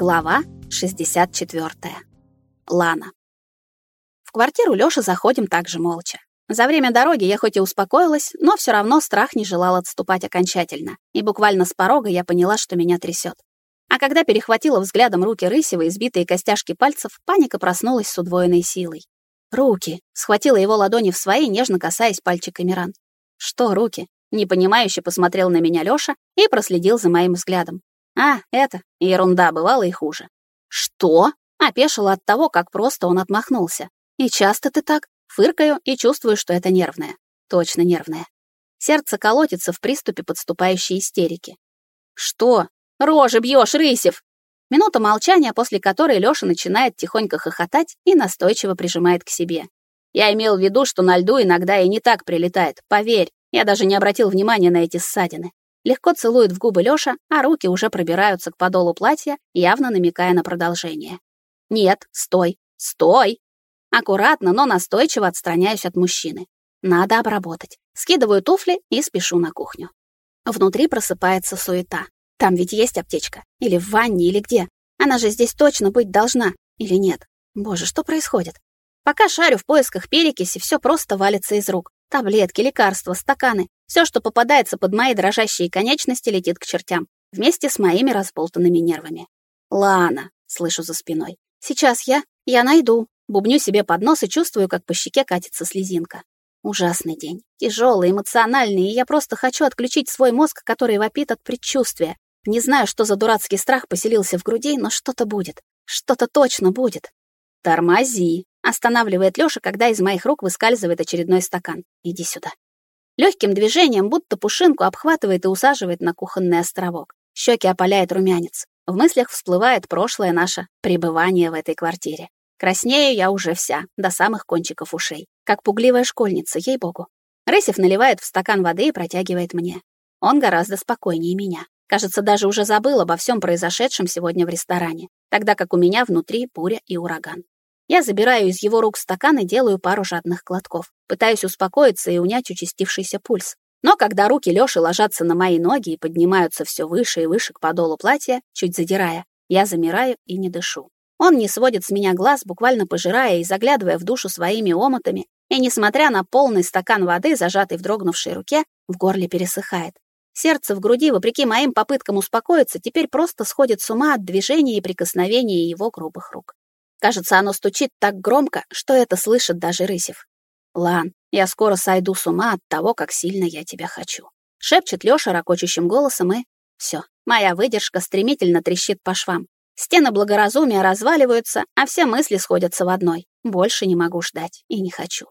Глава 64. Лана. В квартиру Лёши заходим также молча. За время дороги я хоть и успокоилась, но все равно страх не желал отступать окончательно, и буквально с порога я поняла, что меня трясет. А когда перехватила взглядом руки Рысева и сбитые костяшки пальцев, паника проснулась с удвоенной силой. «Руки!» — схватила его ладони в свои, нежно касаясь пальчиками ран. «Что руки?» — непонимающе посмотрел на меня Лёша и проследил за моим взглядом. «А, это, ерунда, бывало и хуже». «Что?» — опешила от того, как просто он отмахнулся. «И часто ты так?» Фыркаю и чувствую, что это нервное. Точно нервное. Сердце колотится в приступе подступающей истерики. «Что? Рожи бьешь, Рысев!» Минута молчания, после которой Лёша начинает тихонько хохотать и настойчиво прижимает к себе. Я имел в виду, что на льду иногда и не так прилетает, поверь. Я даже не обратил внимания на эти ссадины. Легко целует в губы Лёша, а руки уже пробираются к подолу платья, явно намекая на продолжение. «Нет, стой, стой!» Аккуратно, но настойчиво отстраняюсь от мужчины. Надо обработать. Скидываю туфли и спешу на кухню. Внутри просыпается суета. Там ведь есть аптечка. Или в ванне, или где. Она же здесь точно быть должна. Или нет? Боже, что происходит? Пока шарю в поисках перекиси, все просто валится из рук. Таблетки, лекарства, стаканы. Все, что попадается под мои дрожащие конечности, летит к чертям. Вместе с моими разболтанными нервами. «Лана», — слышу за спиной. «Сейчас я... Я найду». Бубню себе под нос и чувствую, как по щеке катится слезинка. Ужасный день. Тяжелый, эмоциональный, и я просто хочу отключить свой мозг, который вопит от предчувствия. Не знаю, что за дурацкий страх поселился в груди, но что-то будет. Что-то точно будет. Тормози. Останавливает Лёша, когда из моих рук выскальзывает очередной стакан. Иди сюда. Легким движением, будто пушинку, обхватывает и усаживает на кухонный островок. Щеки опаляет румянец. В мыслях всплывает прошлое наше пребывание в этой квартире. Краснею я уже вся, до самых кончиков ушей. Как пугливая школьница, ей-богу. Рысев наливает в стакан воды и протягивает мне. Он гораздо спокойнее меня. Кажется, даже уже забыл обо всем произошедшем сегодня в ресторане, тогда как у меня внутри буря и ураган. Я забираю из его рук стакан и делаю пару жадных глотков. Пытаюсь успокоиться и унять участившийся пульс. Но когда руки Лёши ложатся на мои ноги и поднимаются все выше и выше к подолу платья, чуть задирая, я замираю и не дышу. Он не сводит с меня глаз, буквально пожирая и заглядывая в душу своими омотами, и, несмотря на полный стакан воды, зажатый в дрогнувшей руке, в горле пересыхает. Сердце в груди, вопреки моим попыткам успокоиться, теперь просто сходит с ума от движения и прикосновения его грубых рук. Кажется, оно стучит так громко, что это слышит даже Рысев. «Лан, я скоро сойду с ума от того, как сильно я тебя хочу», — шепчет Лёша ракочущим голосом, и... Все, моя выдержка стремительно трещит по швам. Стены благоразумия разваливаются, а все мысли сходятся в одной. Больше не могу ждать и не хочу.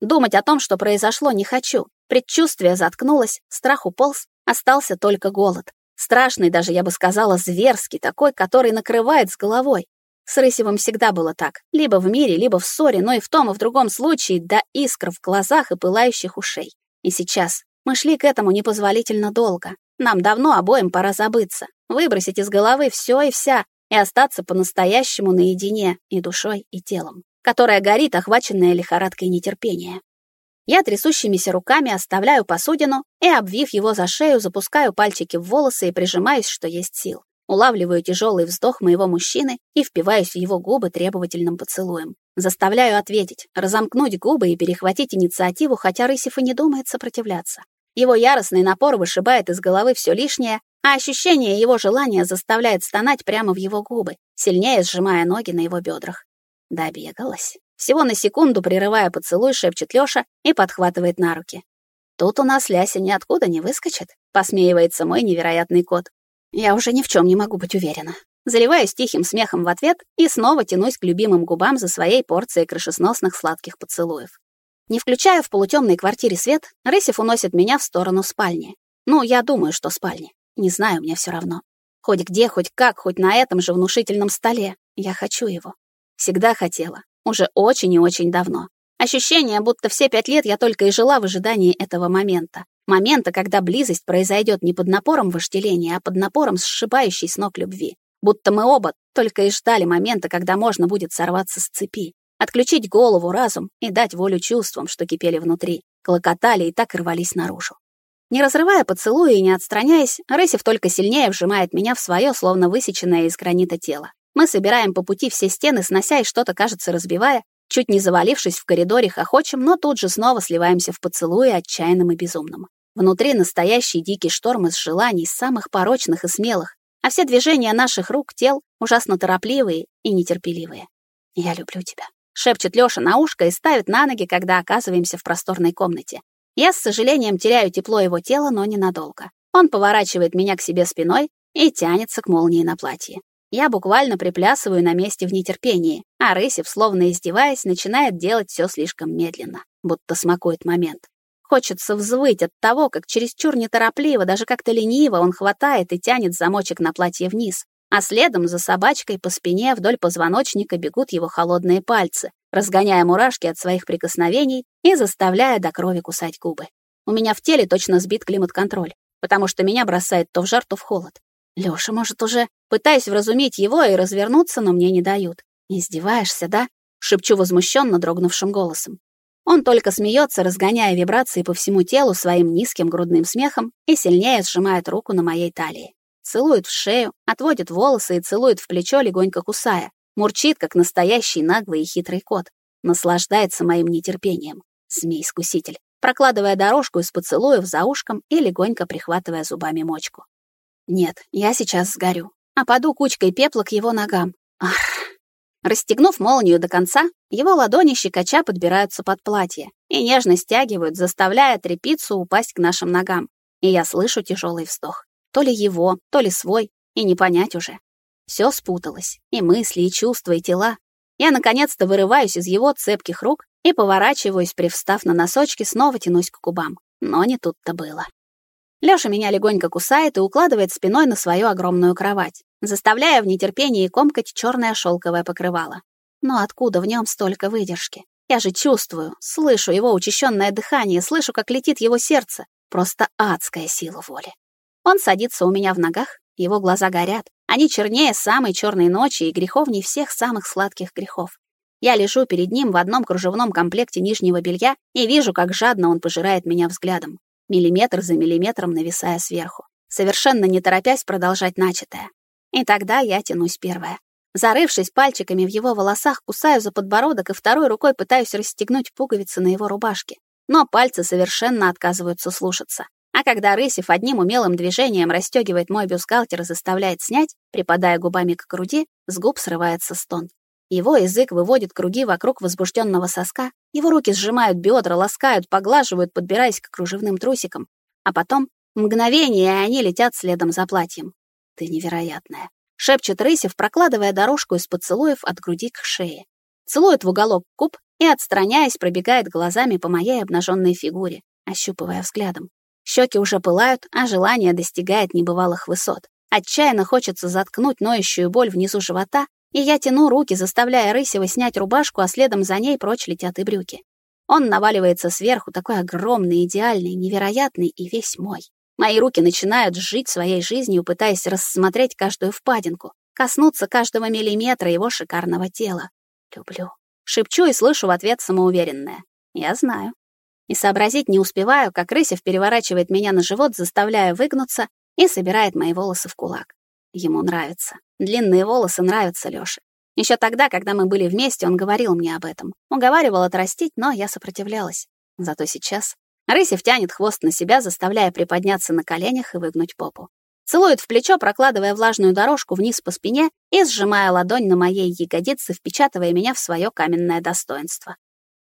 Думать о том, что произошло, не хочу. Предчувствие заткнулось, страх уполз, Остался только голод. Страшный даже, я бы сказала, зверский, такой, который накрывает с головой. С Рысевым всегда было так. Либо в мире, либо в ссоре, но и в том, и в другом случае до искр в глазах и пылающих ушей. И сейчас мы шли к этому непозволительно долго. Нам давно обоим пора забыться, выбросить из головы все и вся и остаться по-настоящему наедине и душой, и телом, которая горит, охваченная лихорадкой нетерпения. Я трясущимися руками оставляю посудину и, обвив его за шею, запускаю пальчики в волосы и прижимаюсь, что есть сил. Улавливаю тяжелый вздох моего мужчины и впиваюсь в его губы требовательным поцелуем. Заставляю ответить, разомкнуть губы и перехватить инициативу, хотя Рысев и не думает сопротивляться. Его яростный напор вышибает из головы все лишнее, а ощущение его желания заставляет стонать прямо в его губы, сильнее сжимая ноги на его бедрах. Добегалась. Всего на секунду, прерывая поцелуй, шепчет Лёша и подхватывает на руки. «Тут у нас Ляся ниоткуда не выскочит», — посмеивается мой невероятный кот. Я уже ни в чем не могу быть уверена. Заливаюсь тихим смехом в ответ и снова тянусь к любимым губам за своей порцией крышесносных сладких поцелуев. Не включая в полутемной квартире свет, Рысев уносит меня в сторону спальни. Ну, я думаю, что спальни. Не знаю, мне все равно. Хоть где, хоть как, хоть на этом же внушительном столе. Я хочу его. Всегда хотела. Уже очень и очень давно. Ощущение, будто все пять лет я только и жила в ожидании этого момента. Момента, когда близость произойдет не под напором вожделения, а под напором сшибающей с ног любви. Будто мы оба только и ждали момента, когда можно будет сорваться с цепи, отключить голову, разум и дать волю чувствам, что кипели внутри, клокотали и так рвались наружу. Не разрывая поцелуя и не отстраняясь, Рысев только сильнее вжимает меня в свое, словно высеченное из гранита тело. Мы собираем по пути все стены, снося и что-то, кажется, разбивая, чуть не завалившись в коридоре, хохочем, но тут же снова сливаемся в поцелуе отчаянным и безумным. Внутри настоящий дикий шторм из желаний, самых порочных и смелых, а все движения наших рук, тел ужасно торопливые и нетерпеливые. «Я люблю тебя», — шепчет Лёша на ушко и ставит на ноги, когда оказываемся в просторной комнате. Я с сожалением теряю тепло его тела, но ненадолго. Он поворачивает меня к себе спиной и тянется к молнии на платье. Я буквально приплясываю на месте в нетерпении, а Рысев, словно издеваясь, начинает делать все слишком медленно, будто смакует момент. Хочется взвыть от того, как чересчур неторопливо, даже как-то лениво он хватает и тянет замочек на платье вниз, а следом за собачкой по спине вдоль позвоночника бегут его холодные пальцы, разгоняя мурашки от своих прикосновений и заставляя до крови кусать губы. У меня в теле точно сбит климат-контроль, потому что меня бросает то в жар, то в холод. Лёша, может, уже пытаюсь вразумить его и развернуться, но мне не дают. Издеваешься, да? Шепчу возмущенно дрогнувшим голосом. Он только смеется, разгоняя вибрации по всему телу своим низким грудным смехом и сильнее сжимает руку на моей талии. Целует в шею, отводит волосы и целует в плечо, легонько кусая. Мурчит, как настоящий наглый и хитрый кот. Наслаждается моим нетерпением. Змей-искуситель, прокладывая дорожку из поцелуев за ушком и легонько прихватывая зубами мочку. Нет, я сейчас сгорю. Опаду кучкой пепла к его ногам. Ах. Расстегнув молнию до конца, его ладони щекоча подбираются под платье и нежно стягивают, заставляя трепицу упасть к нашим ногам. И я слышу тяжелый вздох. То ли его, то ли свой, и не понять уже. Все спуталось, и мысли, и чувства, и тела. Я наконец-то вырываюсь из его цепких рук и поворачиваюсь, привстав на носочки, снова тянусь к губам. Но не тут-то было. Лёша меня легонько кусает и укладывает спиной на свою огромную кровать, заставляя в нетерпении комкать чёрное шёлковое покрывало. Но откуда в нём столько выдержки? Я же чувствую, слышу его учащённое дыхание, слышу, как летит его сердце. Просто адская сила воли. Он садится у меня в ногах, его глаза горят. Они чернее самой чёрной ночи и греховней всех самых сладких грехов. Я лежу перед ним в одном кружевном комплекте нижнего белья и вижу, как жадно он пожирает меня взглядом миллиметр за миллиметром нависая сверху, совершенно не торопясь продолжать начатое. И тогда я тянусь первая. Зарывшись пальчиками в его волосах, кусаю за подбородок и второй рукой пытаюсь расстегнуть пуговицы на его рубашке. Но пальцы совершенно отказываются слушаться. А когда Рысев одним умелым движением расстегивает мой бюстгальтер и заставляет снять, припадая губами к груди, с губ срывается стон. Его язык выводит круги вокруг возбужденного соска, его руки сжимают бедра, ласкают, поглаживают, подбираясь к кружевным трусикам. А потом, мгновение, и они летят следом за платьем. «Ты невероятная», — шепчет Рысев, прокладывая дорожку из поцелуев от груди к шее. Целует в уголок губ и, отстраняясь, пробегает глазами по моей обнаженной фигуре, ощупывая взглядом. Щеки уже пылают, а желание достигает небывалых высот. Отчаянно хочется заткнуть ноющую боль внизу живота и я тяну руки, заставляя Рысева снять рубашку, а следом за ней прочь летят и брюки. Он наваливается сверху, такой огромный, идеальный, невероятный и весь мой. Мои руки начинают жить своей жизнью, пытаясь рассмотреть каждую впадинку, коснуться каждого миллиметра его шикарного тела. Люблю. Шепчу и слышу в ответ самоуверенное. Я знаю. И сообразить не успеваю, как Рысев переворачивает меня на живот, заставляя выгнуться, и собирает мои волосы в кулак. Ему нравится. Длинные волосы нравятся Лёше. Еще тогда, когда мы были вместе, он говорил мне об этом. Уговаривал отрастить, но я сопротивлялась. Зато сейчас Рысев тянет хвост на себя, заставляя приподняться на коленях и выгнуть попу. Целует в плечо, прокладывая влажную дорожку вниз по спине и сжимая ладонь на моей ягодице, впечатывая меня в свое каменное достоинство.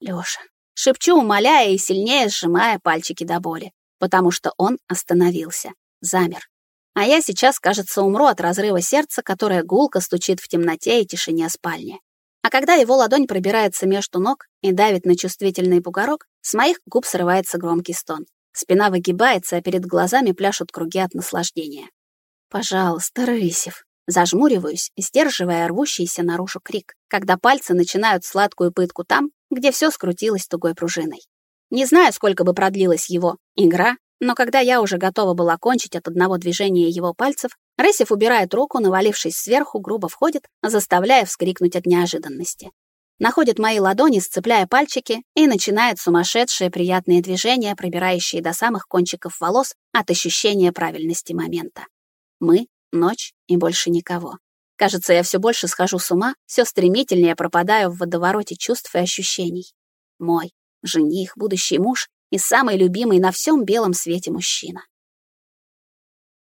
Лёша. Шепчу, умоляя и сильнее сжимая пальчики до боли, потому что он остановился, замер, а я сейчас, кажется, умру от разрыва сердца, которое гулко стучит в темноте и тишине спальни. А когда его ладонь пробирается между ног и давит на чувствительный бугорок, с моих губ срывается громкий стон. Спина выгибается, а перед глазами пляшут круги от наслаждения. «Пожалуйста, Рысев». Зажмуриваюсь, сдерживая рвущийся наружу крик, когда пальцы начинают сладкую пытку там, где все скрутилось тугой пружиной. Не знаю, сколько бы продлилась его игра, но когда я уже готова была кончить от одного движения его пальцев, Ресев убирает руку, навалившись сверху, грубо входит, заставляя вскрикнуть от неожиданности. находит мои ладони, сцепляя пальчики, и начинает сумасшедшие приятные движения, пробирающие до самых кончиков волос от ощущения правильности момента. Мы, ночь и больше никого. Кажется, я все больше схожу с ума, все стремительнее пропадаю в водовороте чувств и ощущений. Мой жених, будущий муж и самый любимый на всем белом свете мужчина.